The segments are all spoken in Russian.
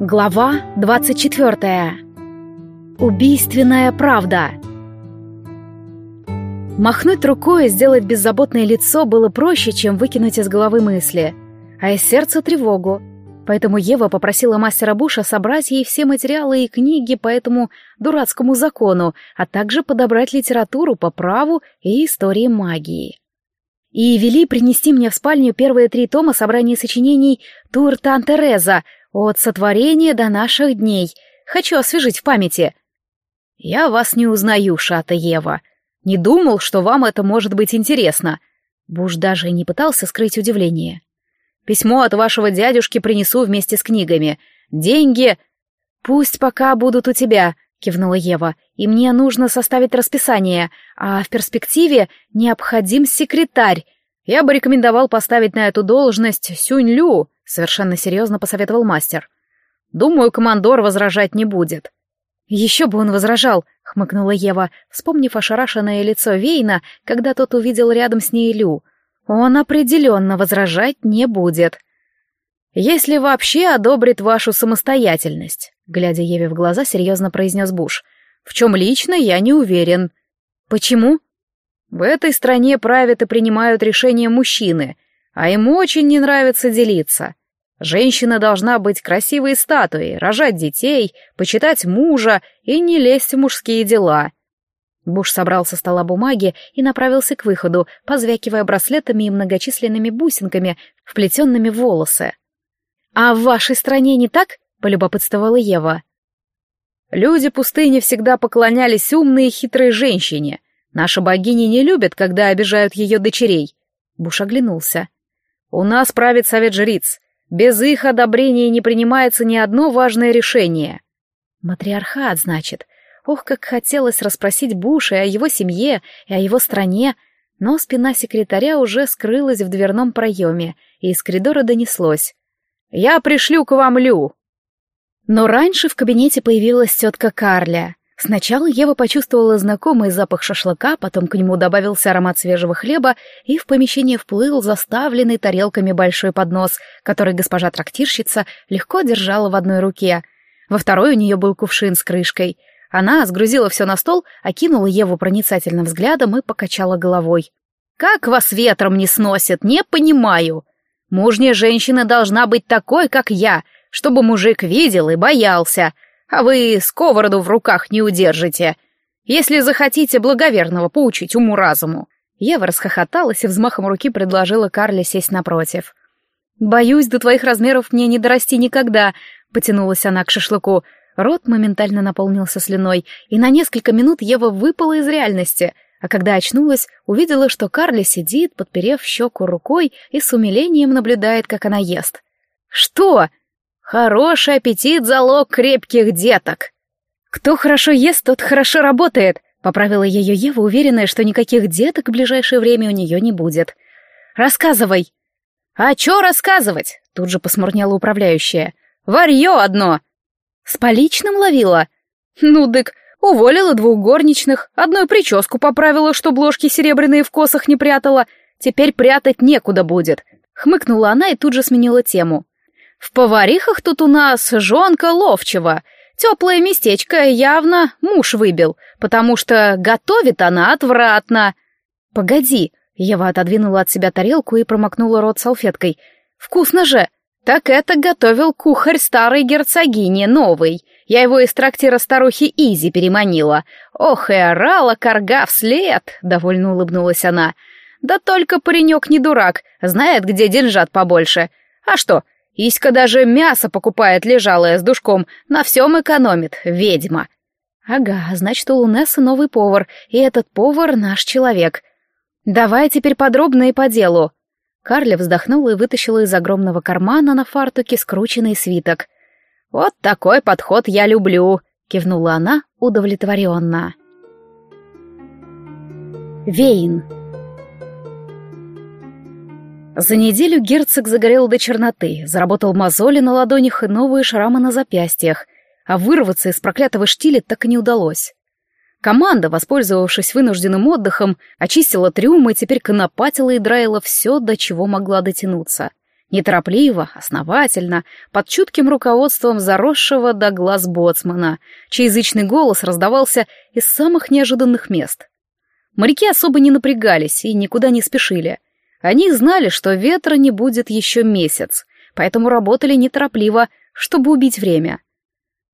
Глава 24. Убийственная правда. Махнуть рукой и сделать беззаботное лицо было проще, чем выкинуть из головы мысли, а из сердца тревогу. Поэтому Ева попросила мастера Буша собрать ей все материалы и книги по этому дурацкому закону, а также подобрать литературу по праву и истории магии. И вели принести мне в спальню первые три тома собрания сочинений Тур Тан Тереза от сотворения до наших дней. Хочу освежить в памяти. Я вас не узнаю, Шата Ева. Не думал, что вам это может быть интересно. Буш даже не пытался скрыть удивление. Письмо от вашего дядюшки принесу вместе с книгами. Деньги... Пусть пока будут у тебя, кивнула Ева, и мне нужно составить расписание, а в перспективе необходим секретарь. Я бы рекомендовал поставить на эту должность Сюнь-Лю, совершенно серьезно посоветовал мастер. Думаю, командор возражать не будет. Еще бы он возражал, хмыкнула Ева, вспомнив ошарашенное лицо Вейна, когда тот увидел рядом с ней Лю. Он определенно возражать не будет. Если вообще одобрит вашу самостоятельность, глядя Еве в глаза, серьезно произнес Буш. В чем лично я не уверен. Почему? В этой стране правят и принимают решения мужчины, а ему очень не нравится делиться. Женщина должна быть красивой статуей, рожать детей, почитать мужа и не лезть в мужские дела. Буш собрал со стола бумаги и направился к выходу, позвякивая браслетами и многочисленными бусинками, вплетенными в волосы. «А в вашей стране не так?» — полюбопытствовала Ева. «Люди пустыни всегда поклонялись умной и хитрой женщине. Наши богини не любят, когда обижают ее дочерей». Буш оглянулся. «У нас правит совет жриц. Без их одобрения не принимается ни одно важное решение. Матриархат, значит. Ох, как хотелось расспросить Буша о его семье, и о его стране, но спина секретаря уже скрылась в дверном проеме, и из коридора донеслось. «Я пришлю к вам Лю». Но раньше в кабинете появилась тетка Карля. Сначала Ева почувствовала знакомый запах шашлыка, потом к нему добавился аромат свежего хлеба, и в помещение вплыл заставленный тарелками большой поднос, который госпожа трактирщица легко держала в одной руке. Во второй у нее был кувшин с крышкой. Она сгрузила все на стол, окинула Еву проницательным взглядом и покачала головой. «Как вас ветром не сносит, не понимаю. Мужняя женщина должна быть такой, как я, чтобы мужик видел и боялся» а вы сковороду в руках не удержите. Если захотите благоверного поучить уму-разуму». Ева расхохоталась и взмахом руки предложила Карле сесть напротив. «Боюсь, до твоих размеров мне не дорасти никогда», — потянулась она к шашлыку. Рот моментально наполнился слюной, и на несколько минут Ева выпала из реальности, а когда очнулась, увидела, что Карли сидит, подперев щеку рукой и с умилением наблюдает, как она ест. «Что?» Хороший аппетит — залог крепких деток. Кто хорошо ест, тот хорошо работает, поправила ее Ева, уверенная, что никаких деток в ближайшее время у нее не будет. Рассказывай. А чё рассказывать? Тут же посмурнела управляющая. Варьё одно. С поличным ловила? Ну, дык, уволила двух горничных, одну прическу поправила, что ложки серебряные в косах не прятала. Теперь прятать некуда будет. Хмыкнула она и тут же сменила тему. В поварихах тут у нас жонка ловчего. Теплое местечко явно муж выбил, потому что готовит она отвратно. Погоди, Ева отодвинула от себя тарелку и промокнула рот салфеткой. Вкусно же! Так это готовил кухарь старой герцогини, новый. Я его из трактира старухи Изи переманила. Ох, и орала корга вслед, довольно улыбнулась она. Да только паренек не дурак, знает, где деньжат побольше. А что, Иська даже мясо покупает лежалое с душком, на всем экономит, ведьма. Ага, значит, у Лунессы новый повар, и этот повар наш человек. Давай теперь подробно и по делу. Карля вздохнула и вытащила из огромного кармана на фартуке скрученный свиток. «Вот такой подход я люблю», — кивнула она удовлетворенно. Вейн. За неделю герцог загорел до черноты, заработал мозоли на ладонях и новые шрамы на запястьях, а вырваться из проклятого штиля так и не удалось. Команда, воспользовавшись вынужденным отдыхом, очистила трюмы и теперь конопатила и драила все, до чего могла дотянуться. Неторопливо, основательно, под чутким руководством заросшего до глаз боцмана, чей язычный голос раздавался из самых неожиданных мест. Моряки особо не напрягались и никуда не спешили. Они знали, что ветра не будет еще месяц, поэтому работали неторопливо, чтобы убить время.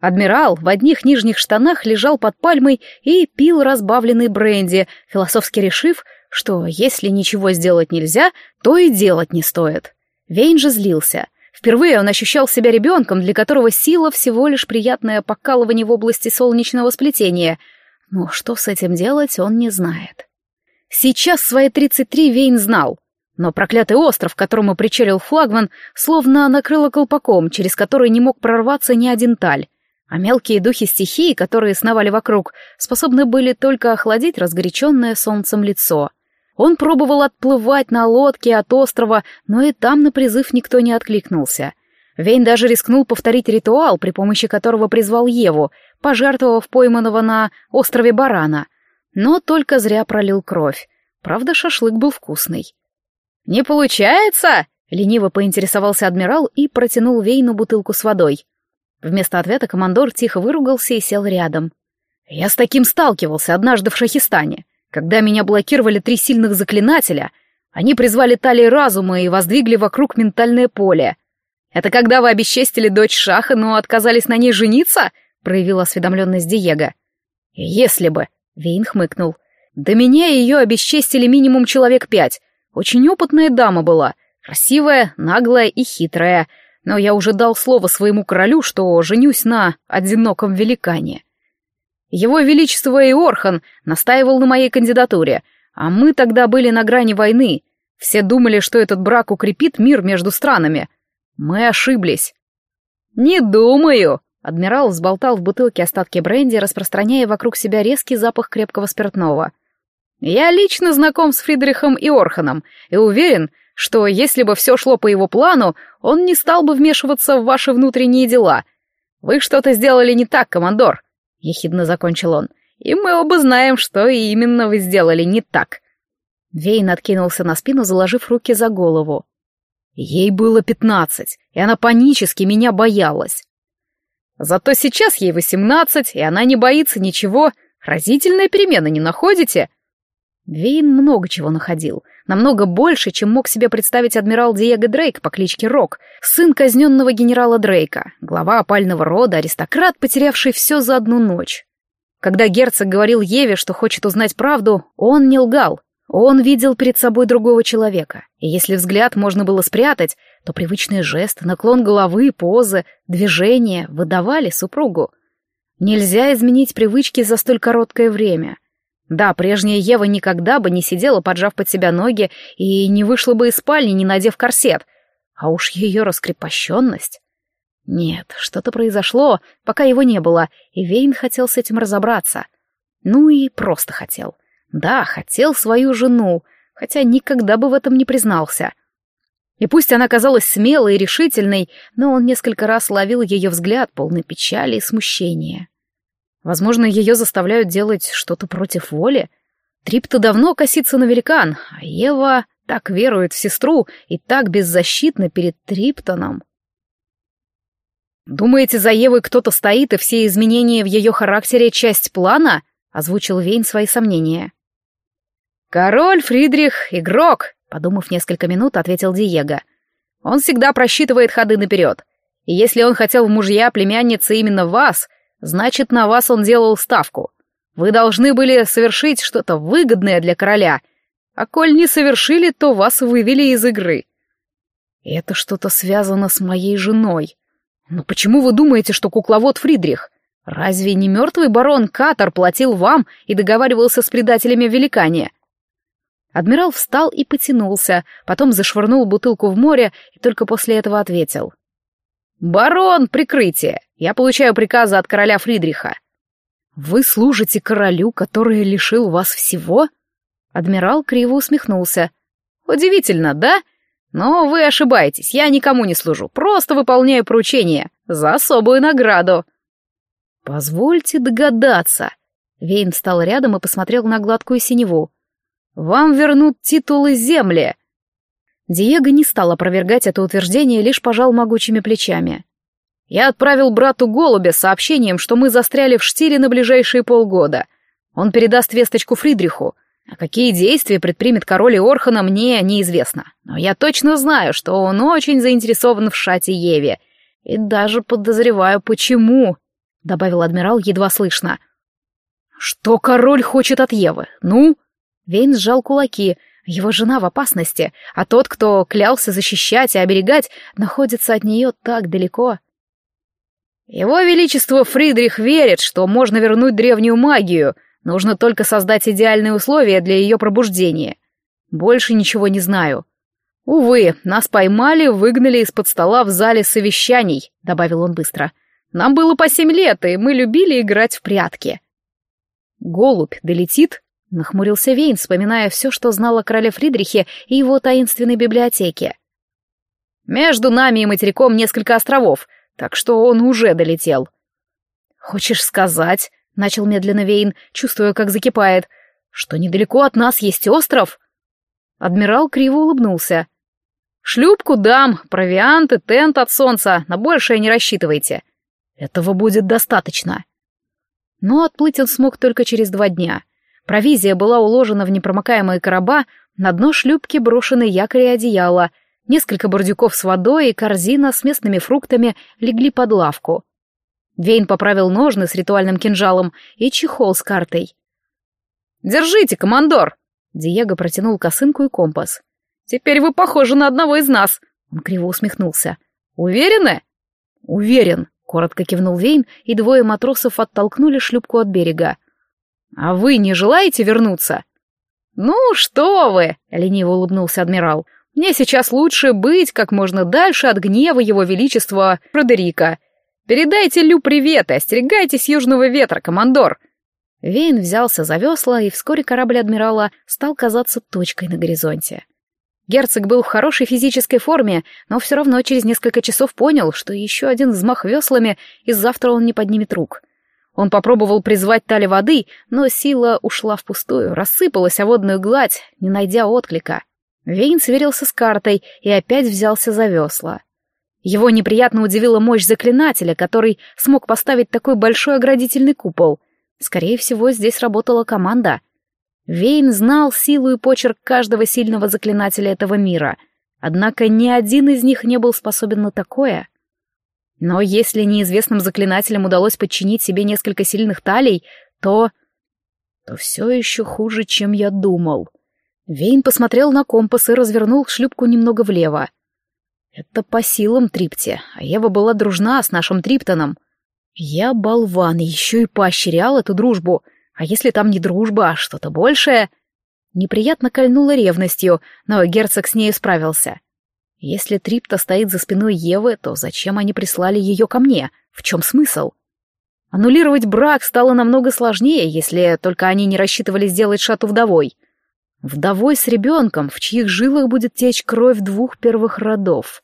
Адмирал в одних нижних штанах лежал под пальмой и пил разбавленный бренди, философски решив, что если ничего сделать нельзя, то и делать не стоит. Вейн же злился. Впервые он ощущал себя ребенком, для которого сила всего лишь приятное покалывание в области солнечного сплетения. Но что с этим делать, он не знает. Сейчас свои 33 Вейн знал. Но проклятый остров, к которому причалил флагман, словно накрыло колпаком, через который не мог прорваться ни один таль. А мелкие духи стихии, которые сновали вокруг, способны были только охладить разгоряченное солнцем лицо — он пробовал отплывать на лодке от острова, но и там на призыв никто не откликнулся. Вейн даже рискнул повторить ритуал, при помощи которого призвал Еву, пожертвовав пойманного на острове барана. Но только зря пролил кровь. Правда, шашлык был вкусный. «Не получается?» — лениво поинтересовался адмирал и протянул Вейну бутылку с водой. Вместо ответа командор тихо выругался и сел рядом. «Я с таким сталкивался однажды в Шахистане. Когда меня блокировали три сильных заклинателя, они призвали талии разума и воздвигли вокруг ментальное поле. «Это когда вы обесчестили дочь Шаха, но отказались на ней жениться?» — проявил осведомленность Диего. «Если бы», — Вейн хмыкнул. «До меня ее обесчестили минимум человек пять. Очень опытная дама была, красивая, наглая и хитрая. Но я уже дал слово своему королю, что женюсь на одиноком великане. Его Величество Иорхан настаивал на моей кандидатуре, а мы тогда были на грани войны. Все думали, что этот брак укрепит мир между странами. Мы ошиблись. «Не думаю», — адмирал взболтал в бутылке остатки бренди, распространяя вокруг себя резкий запах крепкого спиртного. «Я лично знаком с Фридрихом Иорханом и уверен, что если бы все шло по его плану, он не стал бы вмешиваться в ваши внутренние дела. Вы что-то сделали не так, командор. — ехидно закончил он. «И мы оба знаем, что именно вы сделали не так». Вейн откинулся на спину, заложив руки за голову. Ей было пятнадцать, и она панически меня боялась. Зато сейчас ей восемнадцать, и она не боится ничего. Разительная перемена, не находите? Вейн много чего находил, намного больше, чем мог себе представить адмирал Диего Дрейк по кличке Рок, сын казненного генерала Дрейка, глава опального рода, аристократ, потерявший все за одну ночь. Когда герцог говорил Еве, что хочет узнать правду, он не лгал. Он видел перед собой другого человека, и если взгляд можно было спрятать, то привычные жесты, наклон головы, позы, движения выдавали супругу. Нельзя изменить привычки за столь короткое время — да, прежняя Ева никогда бы не сидела, поджав под себя ноги, и не вышла бы из спальни, не надев корсет. А уж ее раскрепощенность... Нет, что-то произошло, пока его не было, и Вейн хотел с этим разобраться. Ну и просто хотел. Да, хотел свою жену, хотя никогда бы в этом не признался. И пусть она казалась смелой и решительной, но он несколько раз ловил ее взгляд, полный печали и смущения. Возможно, ее заставляют делать что-то против воли. Трипта давно косится на великан, а Ева так верует в сестру и так беззащитна перед Триптоном. «Думаете, за Евой кто-то стоит, и все изменения в ее характере — часть плана?» — озвучил Вейн свои сомнения. «Король Фридрих — игрок», — подумав несколько минут, ответил Диего. «Он всегда просчитывает ходы наперед. И если он хотел в мужья племянницы именно вас, Значит, на вас он делал ставку. Вы должны были совершить что-то выгодное для короля. А коль не совершили, то вас вывели из игры. Это что-то связано с моей женой. Но почему вы думаете, что кукловод Фридрих? Разве не мертвый барон Катар платил вам и договаривался с предателями великане? Адмирал встал и потянулся, потом зашвырнул бутылку в море и только после этого ответил. «Барон, прикрытие! Я получаю приказы от короля Фридриха». «Вы служите королю, который лишил вас всего?» Адмирал криво усмехнулся. «Удивительно, да? Но вы ошибаетесь, я никому не служу, просто выполняю поручение за особую награду». «Позвольте догадаться». Вейн встал рядом и посмотрел на гладкую синеву. «Вам вернут титулы земли». Диего не стал опровергать это утверждение, лишь пожал могучими плечами. «Я отправил брату голубя сообщением, что мы застряли в штиле на ближайшие полгода. Он передаст весточку Фридриху, а какие действия предпримет король Орхана, мне неизвестно. Но я точно знаю, что он очень заинтересован в шате Еве. И даже подозреваю, почему», — добавил адмирал едва слышно. «Что король хочет от Евы? Ну?» Вейн сжал кулаки — его жена в опасности, а тот, кто клялся защищать и оберегать, находится от нее так далеко. Его Величество Фридрих верит, что можно вернуть древнюю магию, нужно только создать идеальные условия для ее пробуждения. Больше ничего не знаю. Увы, нас поймали, выгнали из-под стола в зале совещаний, добавил он быстро. Нам было по семь лет, и мы любили играть в прятки. Голубь долетит, Нахмурился Вейн, вспоминая все, что знал о короле Фридрихе и его таинственной библиотеке. «Между нами и материком несколько островов, так что он уже долетел». «Хочешь сказать?» — начал медленно Вейн, чувствуя, как закипает, — «что недалеко от нас есть остров?» Адмирал криво улыбнулся. «Шлюпку дам, провианты, тент от солнца, на большее не рассчитывайте. Этого будет достаточно». Но отплыть он смог только через два дня — Провизия была уложена в непромокаемые короба, на дно шлюпки брошены якорь и одеяло, несколько бурдюков с водой и корзина с местными фруктами легли под лавку. Вейн поправил ножны с ритуальным кинжалом и чехол с картой. «Держите, командор!» Диего протянул косынку и компас. «Теперь вы похожи на одного из нас!» Он криво усмехнулся. «Уверены?» «Уверен», — коротко кивнул Вейн, и двое матросов оттолкнули шлюпку от берега. «А вы не желаете вернуться?» «Ну что вы!» — лениво улыбнулся адмирал. «Мне сейчас лучше быть как можно дальше от гнева его величества Фредерика. Передайте Лю привет и остерегайтесь южного ветра, командор!» Вейн взялся за весла, и вскоре корабль адмирала стал казаться точкой на горизонте. Герцог был в хорошей физической форме, но все равно через несколько часов понял, что еще один взмах веслами, и завтра он не поднимет рук. Он попробовал призвать тали воды, но сила ушла впустую, рассыпалась о водную гладь, не найдя отклика. Вейн сверился с картой и опять взялся за весла. Его неприятно удивила мощь заклинателя, который смог поставить такой большой оградительный купол. Скорее всего, здесь работала команда. Вейн знал силу и почерк каждого сильного заклинателя этого мира, однако ни один из них не был способен на такое — но если неизвестным заклинателям удалось подчинить себе несколько сильных талий, то... то все еще хуже, чем я думал. Вейн посмотрел на компас и развернул шлюпку немного влево. Это по силам Трипте, а Ева была дружна с нашим Триптоном. Я, болван, еще и поощрял эту дружбу. А если там не дружба, а что-то большее? Неприятно кольнуло ревностью, но герцог с ней справился. Если Трипта стоит за спиной Евы, то зачем они прислали ее ко мне? В чем смысл? Аннулировать брак стало намного сложнее, если только они не рассчитывали сделать Шату вдовой. Вдовой с ребенком, в чьих жилах будет течь кровь двух первых родов.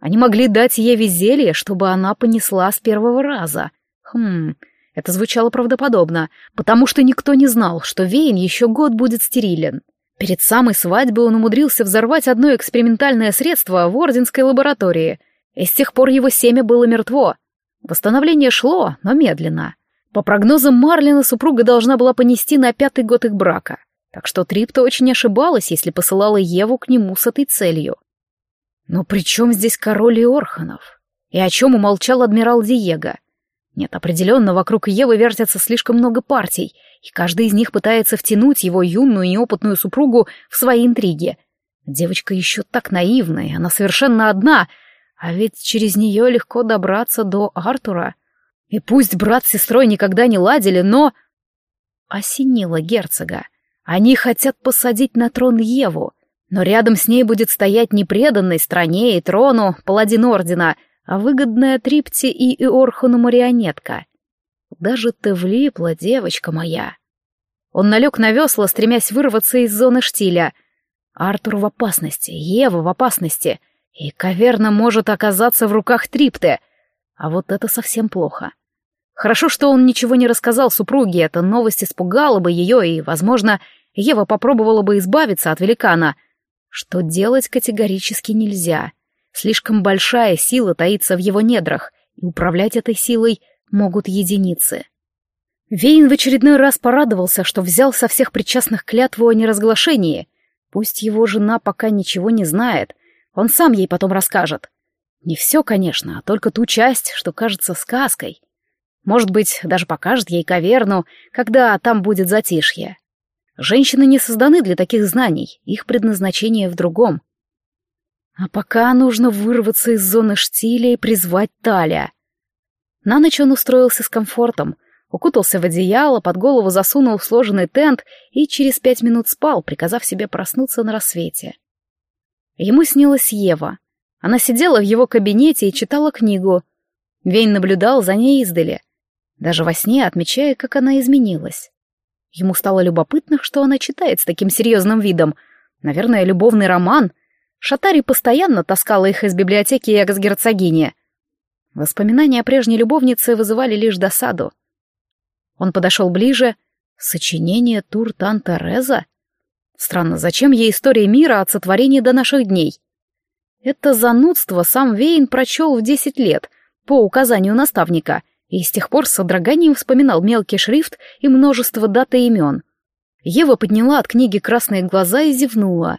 Они могли дать ей зелье, чтобы она понесла с первого раза. Хм, это звучало правдоподобно, потому что никто не знал, что Вейн еще год будет стерилен. Перед самой свадьбой он умудрился взорвать одно экспериментальное средство в орденской лаборатории, и с тех пор его семя было мертво. Восстановление шло, но медленно. По прогнозам Марлина, супруга должна была понести на пятый год их брака, так что Трипта очень ошибалась, если посылала Еву к нему с этой целью. Но при чем здесь король Иорханов? И о чем умолчал адмирал Диего? Нет, определенно, вокруг Евы вертятся слишком много партий, и каждый из них пытается втянуть его юную и неопытную супругу в свои интриги. Девочка еще так наивная, она совершенно одна, а ведь через нее легко добраться до Артура. И пусть брат с сестрой никогда не ладили, но... Осенило герцога. Они хотят посадить на трон Еву, но рядом с ней будет стоять не преданный стране и трону паладин Ордена — а выгодная Трипте и Иорхану марионетка. Даже ты влипла, девочка моя. Он налег на весла, стремясь вырваться из зоны штиля. Артур в опасности, Ева в опасности, и каверна может оказаться в руках Трипте. А вот это совсем плохо. Хорошо, что он ничего не рассказал супруге, эта новость испугала бы ее, и, возможно, Ева попробовала бы избавиться от великана. что делать категорически нельзя. Слишком большая сила таится в его недрах, и управлять этой силой могут единицы. Вейн в очередной раз порадовался, что взял со всех причастных клятву о неразглашении. Пусть его жена пока ничего не знает, он сам ей потом расскажет. Не все, конечно, а только ту часть, что кажется сказкой. Может быть, даже покажет ей каверну, когда там будет затишье. Женщины не созданы для таких знаний, их предназначение в другом. А пока нужно вырваться из зоны штиля и призвать Таля. На ночь он устроился с комфортом, укутался в одеяло, под голову засунул сложенный тент и через пять минут спал, приказав себе проснуться на рассвете. Ему снилась Ева. Она сидела в его кабинете и читала книгу. Вейн наблюдал за ней издали, даже во сне отмечая, как она изменилась. Ему стало любопытно, что она читает с таким серьезным видом. Наверное, любовный роман. Шатари постоянно таскала их из библиотеки экс-герцогини. Воспоминания о прежней любовнице вызывали лишь досаду. Он подошел ближе. Сочинение Туртан Тереза? Странно, зачем ей история мира от сотворения до наших дней? Это занудство сам Вейн прочел в десять лет, по указанию наставника, и с тех пор с содроганием вспоминал мелкий шрифт и множество дат и имен. Ева подняла от книги красные глаза и зевнула.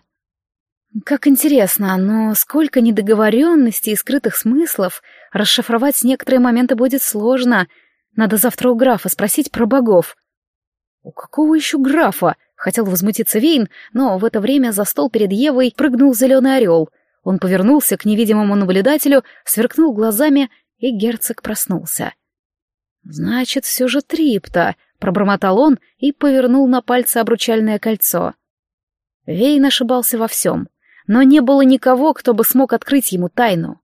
Как интересно, но сколько недоговоренностей и скрытых смыслов, расшифровать некоторые моменты будет сложно. Надо завтра у графа спросить про богов. У какого еще графа? Хотел возмутиться Вейн, но в это время за стол перед Евой прыгнул зеленый орел — он повернулся к невидимому наблюдателю, сверкнул глазами, и герцог проснулся. «Значит, все же Трипта», — пробормотал он и повернул на пальце обручальное кольцо. Вейн ошибался во всем, но не было никого, кто бы смог открыть ему тайну.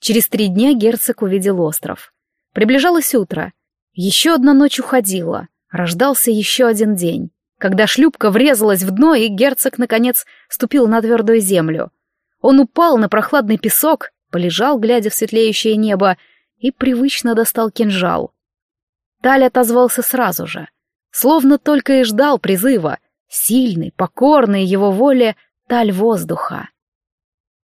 Через три дня герцог увидел остров. Приближалось утро. Еще одна ночь уходила. Рождался еще один день, когда шлюпка врезалась в дно, и герцог, наконец, ступил на твердую землю — он упал на прохладный песок, полежал, глядя в светлеющее небо, и привычно достал кинжал. Таль отозвался сразу же, словно только и ждал призыва, сильный, покорный его воле Таль воздуха.